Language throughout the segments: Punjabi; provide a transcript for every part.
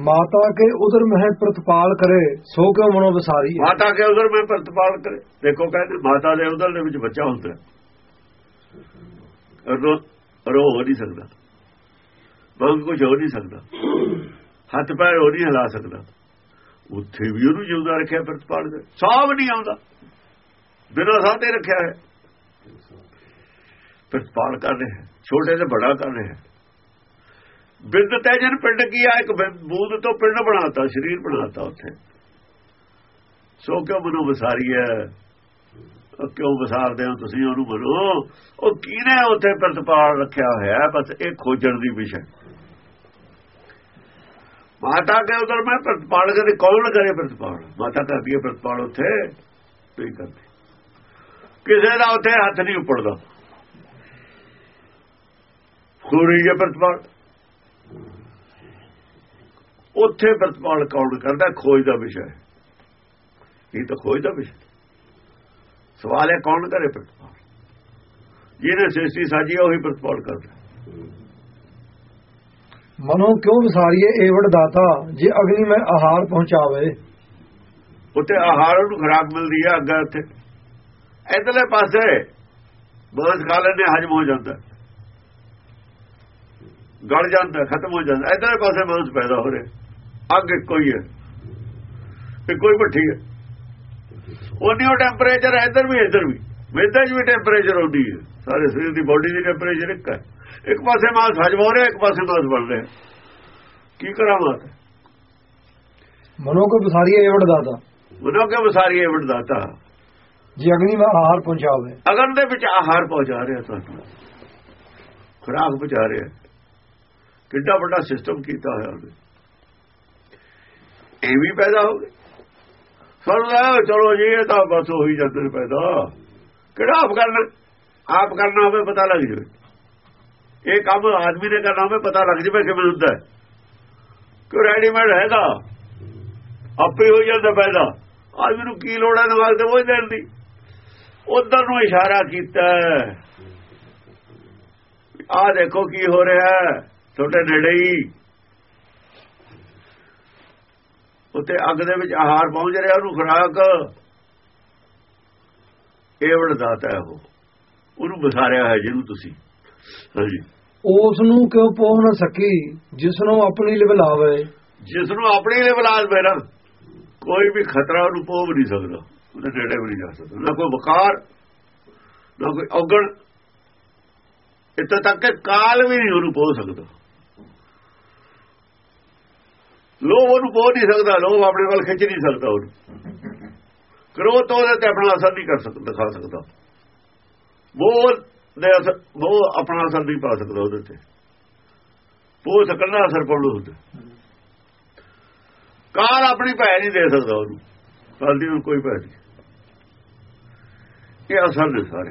ਮਾਤਾ ਕੇ ਉਧਰ ਮਹਿ ਪ੍ਰਤਪਾਲ ਕਰੇ, ਸੋ ਕਿਉ ਮਨੋ ਵਿਸਾਰੀ ਮਾਤਾ ਕੇ ਉਧਰ ਮੈਂ ਪ੍ਰਤਪਾਲ ਕਰੇ। ਦੇਖੋ ਕਹਿੰਦੇ ਮਾਤਾ ਦੇ ਉਧਰ ਦੇ ਵਿੱਚ ਬੱਚਾ ਹੁੰਦਾ ਹੈ। ਰੋ ਰੋ ਹੋ ਨਹੀਂ ਸਕਦਾ। ਬੰਗ ਕੁਝ ਹੋ ਨਹੀਂ ਸਕਦਾ। ਹੱਥ ਪੈਰ ਹੋ ਨਹੀਂ ਹਿਲਾ ਸਕਦਾ। ਉੱਥੇ ਵੀ ਉਹਨੂੰ ਜਿਉਂਦਾ ਰੱਖਿਆ ਪ੍ਰਤਪਾਲ ਦੇ ਸਾਹ ਨਹੀਂ ਆਉਂਦਾ। ਬਿਨਾਂ ਸਾਹ ਤੇ ਰੱਖਿਆ ਹੈ। ਪ੍ਰਤਪਾਲ ਕਰ ਰਿਹਾ ਛੋਟੇ ਤੇ ਬੜਾ ਕਰ ਰਿਹਾ ਬਿੰਦ ਤੈਜਨ ਪਿੰਡ ਕੀ ਆ? ਇੱਕ ਬਿੰਦ- ਬੂੰਦ ਤੋਂ ਪਿੰਡ ਬਣਾਤਾ, ਸਰੀਰ ਬਣਾਤਾ ਉੱਥੇ। ਸੋ ਕਿਉਂ ਮਨੋ ਵਸਾਰੀ ਹੈ ਕਿਉਂ ਵਸਾਰਦੇ ਹੋ ਤੁਸੀਂ ਉਹਨੂੰ ਮਨੋ? ਉਹ ਕਿਹਨੇ ਉੱਥੇ ਪ੍ਰਤਪਾਲ ਰੱਖਿਆ ਹੋਇਆ? ਬਸ ਇਹ ਖੋਜਣ ਦੀ ਵਿਸ਼ਾ। ਮਾਤਾ ਕੇ ਉਧਰ ਮੈਂ ਪ੍ਰਤਪਾਲ ਕਰੇ, ਕੌਣ ਕਰੇ ਪ੍ਰਤਪਾਲ? ਮਾਤਾ ਕਰਦੀ ਹੈ ਪ੍ਰਤਪਾਲ ਉੱਥੇ। ਨਹੀਂ। ਕਰਦੀ ਕਿਸੇ ਦਾ ਉੱਥੇ ਹੱਥ ਨਹੀਂ ਉੱਪੜਦਾ। ਖੂਰੀ ਹੈ ਪ੍ਰਤਪਾਲ। ਉੱਥੇ ਪ੍ਰਤਪਾਲ ਕੌਣ ਕਰਦਾ ਖੋਜ ਦਾ ਵਿਸ਼ਾ ਇਹ ਤਾਂ ਖੋਜ ਦਾ ਵਿਸ਼ਾ ਸਵਾਲ ਹੈ ਕੌਣ ਕਰੇ ਪ੍ਰਤਪਾਲ ਜਿਹਨੇ ਸ੍ਰਿਸ਼ਟੀ ਸਾਜੀ ਹੈ ਉਹੀ ਪ੍ਰਤਪਾਲ ਕਰਦਾ। ਮਨੋ ਕਿਉ ਵਿਸਾਰੀਏ ਏਵੜ ਦਾਤਾ ਜੇ ਅਗਨੀ ਮੈਂ ਆਹਾਰ ਪਹੁੰਚਾਵੇ? ਉੱਥੇ ਆਹਾਰ ਨੂੰ ਖਰਾਕ ਮਿਲਦੀ ਹੈ ਅੱਗੇ ਉੱਥੇ। ਇਧਰਲੇ ਪਾਸੇ ਮਾਂਸ ਖਾ ਲੈਣੇ ਹਜਮ ਹੋ ਜਾਂਦਾ। ਗਲ ਜਾਂਦਾ ਖਤਮ ਹੋ ਜਾਂਦਾ। ਇਧਰਲੇ ਪਾਸੇ ਮਾਂਸ ਪੈਦਾ ਹੋ ਰਿਹਾ। ਅੱਗ ਕੋਈ ਹੈ ਤੇ ਕੋਈ ਭੱਠੀ ਹੈ। ਉਹਨੀ ਉਹ ਟੈਂਪਰੇਚਰ ਹੈ ਇੱਧਰ ਵੀ ਇੱਧਰ ਵੀ। ਵੇਦਾਂ 'ਚ ਵੀ ਟੈਂਪਰੇਚਰ ਹੁੰਦੀ ਹੈ। ਸਾਰੇ ਸਰੀਰ ਦੀ ਬਾਡੀ ਦੀ ਟੈਂਪਰੇਚਰ ਇੱਕ ਹੈ। ਇੱਕ ਪਾਸੇ ਮਾਂਸ ਹਜਮ ਹੋ ਰਿਹਾ ਇੱਕ ਪਾਸੇ ਮਾਂਸ ਬਣ ਰਿਹਾ। ਕੀ ਕਰਾਵਾਂ ਮਨੋ ਕੋ ਵਿਸਾਰੀਏ ਏਵੜ ਦਾਤਾ। ਮਨੋ ਕੇ ਵਸਾਰੀ ਇਹ ਵਡਦਾਤਾ ਜੇ ਅਗਨੀ ਮੈਂ ਆਹਾਰ ਪਹੁੰਚਾਵੇ। ਅਗਨ ਦੇ ਵਿੱਚ ਆਹਾਰ ਪਹੁੰਚਾ ਰਿਹਾ ਤੁਹਾਨੂੰ। ਖੁਰਾਕ ਪਹੁੰਚਾ ਰਿਹਾ। ਕਿੱਡਾ ਵੱਡਾ ਸਿਸਟਮ ਕੀਤਾ ਹੋਇਆ ਉਹਨੇ। ਇਹ ਵੀ ਪੈਦਾ ਹੋ ਗਏ। ਸਰਦਾ ਚਲੋ ਜੀ, ਇਹ ਤਾਂ ਬਸ ਹੋਈ ਜਾਂਦੇ ਪੈਦਾ। ਕਿਹੜਾ ਆਪ ਕਰਨਾ? ਆਪ ਕਰਨਾ ਹੋਵੇ, ਪਤਾ ਲੱਗ ਜਾਵੇ। ਇਹ ਕੰਮ ਆਦਮੀ ਨੇ ਕਰਨਾ ਹੋਵੇ, ਪਤਾ ਲੱਗ ਜਾਵੇ ਕਿਵੇਂ ਹੁੰਦਾ ਕਿ ਰੈਡੀਮੇਡ ਹੈਗਾ? ਆਪੇ ਹੋ ਜਾਂਦਾ ਪੈਦਾ। ਆਦਮੀ ਨੂੰ ਕੀ ਲੋੜ ਹੈ ਨਵਾਜ਼ ਦੇ ਬੋਝ ਦੇਣ ਦੀ। ਉਧਰ ਨੂੰ ਇਸ਼ਾਰਾ ਕੀਤਾ ਆ ਦੇਖੋ ਕੀ ਹੋ ਰਿਹਾ ਤੁਹਾਡੇ ਨੇੜੇ ਹੀ ਉੱਤੇ ਅੱਗ ਦੇ ਵਿੱਚ ਆਹਾਰ ਪਹੁੰਚ ਰਿਹਾ ਉਹਨੂੰ ਖੁਰਾਕ। ਇਹ ਵੜਦਾਤਾ ਹੈ ਉਹ। ਉਹਨੂੰ ਬਸਾਰਿਆ ਹੈ ਜਿਹਨੂੰ ਤੁਸੀਂ। ਹਾਂਜੀ। ਉਸ ਨੂੰ ਕਿਉ ਪੋਹ ਨਾ ਸਕੀ? ਜਿਸ ਨੂੰ ਆਪਣੀ ਲਿਵ ਲਾਵੇ। ਜਿਸ ਨੂੰ ਆਪਣੀ ਬਲਾਦ ਮੇਰਾ ਕੋਈ ਵੀ ਖਤਰਾ ਉਹਨੂੰ ਪੋਹ ਨਹੀਂ ਸਕਦਾ। ਉਹਦੇ ਨੇੜੇ ਵੀ ਨਹੀਂ ਜਾ ਸਕਦਾ। ਨਾ ਕੋਈ ਵਕਾਰ ਨਾ ਕੋਈ ਔਗਣ। ਇੱਥੇ ਤੱਕ ਕਿ ਕਾਲ ਵੀ ਨਹੀਂ ਉਹਨੂੰ ਪੋਹ ਸਕਦਾ। ਲੋਭ ਉਹਨੂੰ ਪੋਹ ਨਹੀਂ ਸਕਦਾ ਲੋਭ ਆਪਣੇ ਵੱਲ ਖਿੱਚ ਨਹੀਂ ਸਕਦਾ ਉਹਨੂੰ। ਕ੍ਰੋਧ ਤਾਂ ਉਹਦੇ ਤੇ ਆਪਣਾ ਅਸਰ ਨਹੀਂ ਕਰ ਸਕਦਾ ਦਿਖਾ ਸਕਦਾ। ਉਹ ਦੇ ਅਸਰ ਉਹ ਆਪਣਾ ਅਸਰ ਨਹੀਂ ਪਾ ਸਕਦਾ ਉਹਦੇ ਤੇ। ਪੋਹ ਸਕਣ ਅਸਰ ਪੜੂ ਹੁੰਦਾ ਕਾਰ ਆਪਣੀ ਭੈ ਨਹੀਂ ਦੇ ਸਕਦਾ ਉਹਨੂੰ। ਕਾਲ ਨੂੰ ਕੋਈ ਭੈ ਨਹੀਂ। ਇਹ ਅਸਰ ਨੇ ਸਾਰੇ।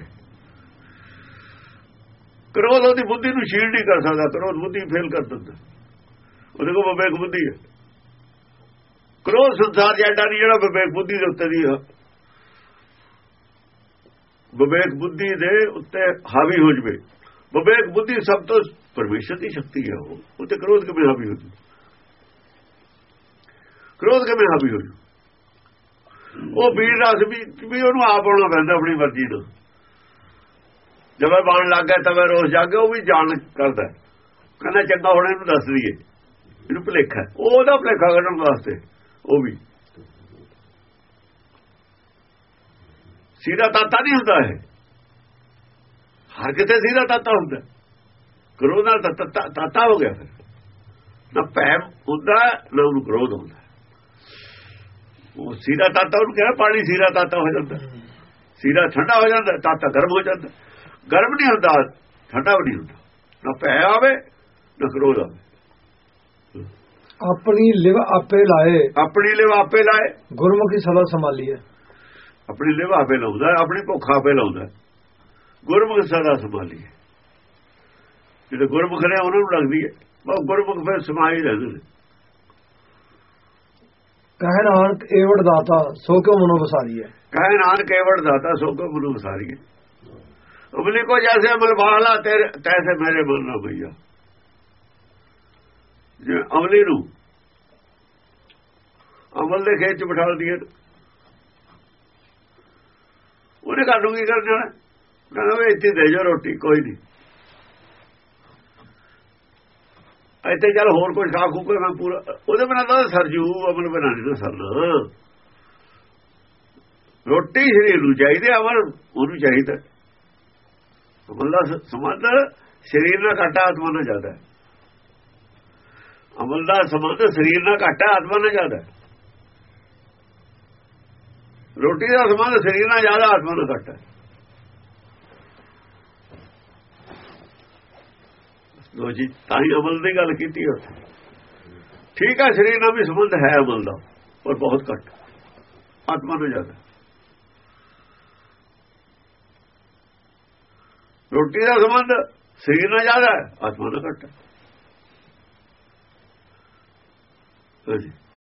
ਕ੍ਰੋਧ ਉਹਦੀ ਬੁੱਧੀ ਨੂੰ ਸ਼ੀਲ ਨਹੀਂ ਕਰ ਸਕਦਾ, ਕ੍ਰੋਧ ਬੁੱਧੀ ਫੇਲ ਕਰ ਦਿੰਦਾ। ਉਹਦੇ ਕੋਲ ਵਿਵੇਕ ਬੁੱਧੀ ਹੈ। ਕ੍ਰੋਧ ਸੰਸਾਰ ਜਿਹੜਾ ਨਹੀਂ ਜਿਹੜਾ ਵਿਵੇਕ ਬੁੱਧੀ ਦੇ ਉੱਤੇ ਦੀ ਵਿਵੇਕ ਬੁੱਧੀ ਦੇ ਉੱਤੇ ਹਾਵੀ ਹੋ ਜਵੇ। ਵਿਵੇਕ ਬੁੱਧੀ ਸਭ ਤੋਂ ਪਰਮੇਸ਼ਰ ਦੀ ਸ਼ਕਤੀ ਹੈ ਉਹ। ਉੱਤੇ ਕ੍ਰੋਧ ਕਿਵੇਂ ਹਾਵੀ ਹੋ ਜੂ? ਕ੍ਰੋਧ ਕਿਵੇਂ ਹਾਵੀ ਹੋ ਜੂ? ਉਹ ਵੀਰ ਰਸ ਵੀ ਵੀ ਉਹਨੂੰ ਆਪ ਆਉਣਾ ਪੈਂਦਾ ਆਪਣੀ ਮਰਜ਼ੀ ਨਾਲ ਜਦੋਂ ਬਾਣ ਲੱਗ ਗਿਆ ਤਵੇ ਰੋਸ ਰੋਜ਼ ਜਾਗੇ ਉਹ ਵੀ ਜਾਣ ਕਰਦਾ। ਕਹਿੰਦਾ ਚੰਗਾ ਹੋਣਾ ਇਹਨੂੰ ਦੱਸ ਦਈਏ। ਇਹਨੂੰ ਭਲੇਖਾ। ਉਹਦਾ ਭਲੇਖਾ ਕੱਢਣ ਵਾਸਤੇ। ਉਹ ਵੀ। ਸੀधा ਤਾਤਾ ਨਹੀਂ ਹੁੰਦਾ ਇਹ। ਹਰ ਕਿਤੇ ਸੀधा ਤਾਤਾ ਹੁੰਦਾ। ਕ੍ਰੋਧ ਨਾਲ ਤਾਤਾ ਹੋ ਗਿਆ ਫਿਰ। ਨਾ ਭੈ ਹੁੰਦਾ, ਨਾ ਉਹਨੂੰ ਕ੍ਰੋਧ ਹੁੰਦਾ। ਉਹ ਸੀਰਾ ਤਾਤਾ ਉਹਨੂੰ ਕਹਿੰਦਾ, ਪਾਣੀ ਸੀਰਾ ਤਾਤਾ ਹੋ ਜਾਂਦਾ। ਸੀਰਾ ਠੰਡਾ ਹੋ ਜਾਂਦਾ, ਤਾਤਾ ਗਰਮ ਹੋ ਜਾਂਦਾ। ਗਰਮ ਨਹੀਂ ਹੁੰਦਾ, ਠੰਡਾ ਵੀ ਨਹੀਂ ਹੁੰਦਾ। ਨਾ ਭੈ ਆਵੇ, ਨਾ ਕ੍ਰੋਧ ਆਵੇ। ਆਪਣੀ ਲਿਵ ਆਪੇ ਲਾਏ। ਆਪਣੀ ਲਿਵ ਆਪੇ ਲਾਏ। ਗੁਰਮੁਖੀ ਸਦਾ ਸੰਭਾਲੀਏ ਆਪਣੀ ਲਿਵ ਆਪੇ ਲਾਉਂਦਾ ਆਪਣੀ ਭੁੱਖ ਆਪੇ ਲਾਉਂਦਾ। ਗੁਰਮੁਖ ਸਦਾ ਸੰਭਾਲੀਏ ਜਿਹੜੇ ਗੁਰਮੁਖ ਨੇ ਉਹਨਾਂ ਨੂੰ ਲੱਗਦੀ ਹੈ। ਉਹ ਗੁਰਮੁਖ ਫਿਰ ਸਮਾਈ ਰਹਿੰਦੇ ਨੇ। ਕਹਿ ਨਾਨਕ ਏਵੜ ਦਾਤਾ ਸੋ ਕਿਉ ਮਨੋ ਵਸਾਰੀਏ ਕਹੇ ਨਾਨਕ ਕੇਵੜ ਦਾਤਾ ਸੋ ਕੋ ਗੁਰੂ ਵਸਾਰੀਏ ਉਬਲੀ ਕੋ ਜੈਸੇ ਅਮਲ ਬਾਹਲਾ ਤੇਰੇ ਤੈਸੇ ਮੇਰੇ ਮਨ ਨਾ ਭਈਆ। ਅਮਲੀ ਨੂੰ। ਅਮਲ ਦੇ ਖੇਤ ਚ ਬਿਠਾ ਦਈਏ ਉਹਨੇ ਕਾਨੂੰ ਕੀ ਕਰ ਜਾਣਾ ਕਹਿੰਦਾ ਵੀ ਇੱਥੇ ਦੇ ਜਾ ਰੋਟੀ, ਕੋਈ ਨਹੀਂ। ਇੱਥੇ ਚੱਲ ਹੋਰ ਕੋਈ ਖਾ ਖੂ ਕੇ ਮੈਂ ਪੂਰਾ। ਉਹਦੇ ਬਿਨਾਂ ਤਾਂ ਸਰਜੂ ਅਮਲ ਬਿਨਾਂ ਨਹੀਂ ਨਾ ਸਰਨਾ ਰੋਟੀ ਸਰੀਰ ਨੂੰ ਚਾਹੀਦੀ, ਅਮਲ ਉਹਨੂੰ ਚਾਹੀਦਾ। ਅਮਲ ਦਾ ਸ- ਸੰਬੰਧ ਸਰੀਰ ਨਾਲ ਘੱਟ ਆਤਮਾ ਨਾਲ ਜ਼ਿਆਦਾ। ਹੈ ਅਮਲ ਦਾ ਸੰਬੰਧ ਸਰੀਰ ਨਾਲ ਘੱਟ ਹੈ, ਆਤਮਾ ਨਾਲ ਜ਼ਿਆਦਾ ਰੋਟੀ ਦਾ ਸੰਬੰਧ ਸਰੀਰ ਨਾਲ ਜ਼ਿਆਦਾ, ਆਤਮਾ ਨਾਲ ਘੱਟ ਹੈ। ਲੋ ਜੀ, ਤਾਂ ਹੀ ਅਮਲ ਦੀ ਗੱਲ ਕੀਤੀ ਉੱਥੇ। ਠੀਕ ਹੈ, ਸਰੀਰ ਨਾਲ ਵੀ ਸੰਬੰਧ ਹੈ ਅਮਲ ਦਾ, ਪਰ ਬਹੁਤ ਘੱਟ ਆਤਮਾ ਨਾਲ ਜ਼ਿਆਦਾ ਰੋਟੀ ਦਾ ਸੰਬੰਧ ਸਰੀਰ ਨਾਲ ਜ਼ਿਆਦਾ ਹੈ, ਆਤਮਾ ਨਾਲ ਘੱਟ ਹੈ। ਹਾਂਜੀ